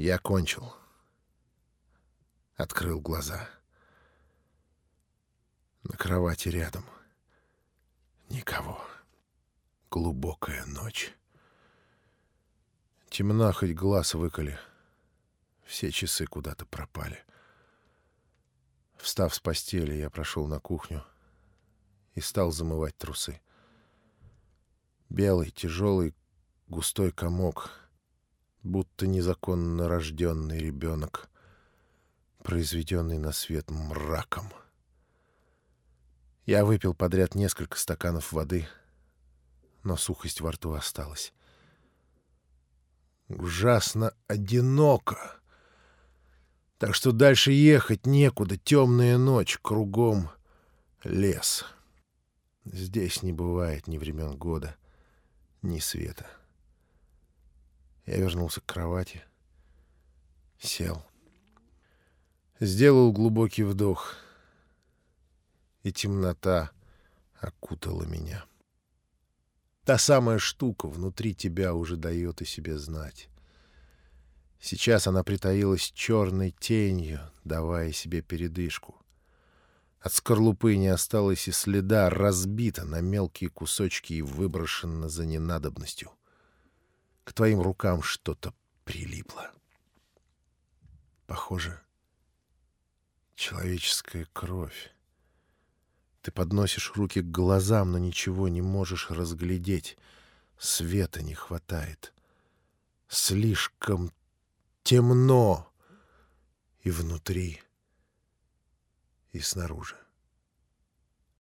Я кончил. Открыл глаза. На кровати рядом. Никого. Глубокая ночь. Темна, хоть глаз выколи. Все часы куда-то пропали. Встав с постели, я прошел на кухню и стал замывать трусы. Белый, тяжелый, густой комок, будто незаконно рожденный ребенок, произведенный на свет мраком. Я выпил подряд несколько стаканов воды, но сухость во рту осталась. Ужасно одиноко. Так что дальше ехать некуда. Темная ночь, кругом лес. Здесь не бывает ни времен года, ни света. Я вернулся к кровати, сел, сделал глубокий вдох, и темнота окутала меня. Та самая штука внутри тебя уже дает о себе знать. Сейчас она притаилась черной тенью, давая себе передышку. От скорлупы не осталось и следа, разбита на мелкие кусочки и выброшена за ненадобностью. Твоим рукам что-то прилипло. Похоже, человеческая кровь. Ты подносишь руки к глазам, но ничего не можешь разглядеть. Света не хватает. Слишком темно и внутри, и снаружи.